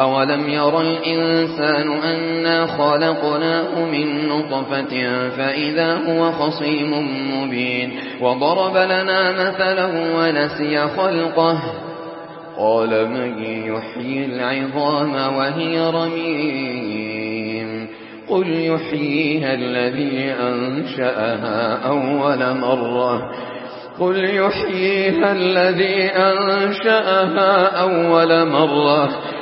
أولم ير الإنسان أنا خلقناه من نطفة فإذا هو خصيم مبين وضرب لنا مثلا ونسي خلقه قال من يحيي العظام وهي رميم قل يحييها الذي أنشأها أول مرة قل يحييها الذي أنشأها أول مرة